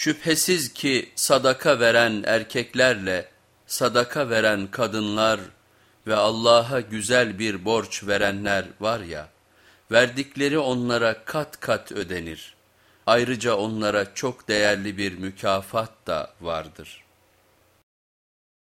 Şüphesiz ki sadaka veren erkeklerle sadaka veren kadınlar ve Allah'a güzel bir borç verenler var ya, verdikleri onlara kat kat ödenir. Ayrıca onlara çok değerli bir mükafat da vardır.''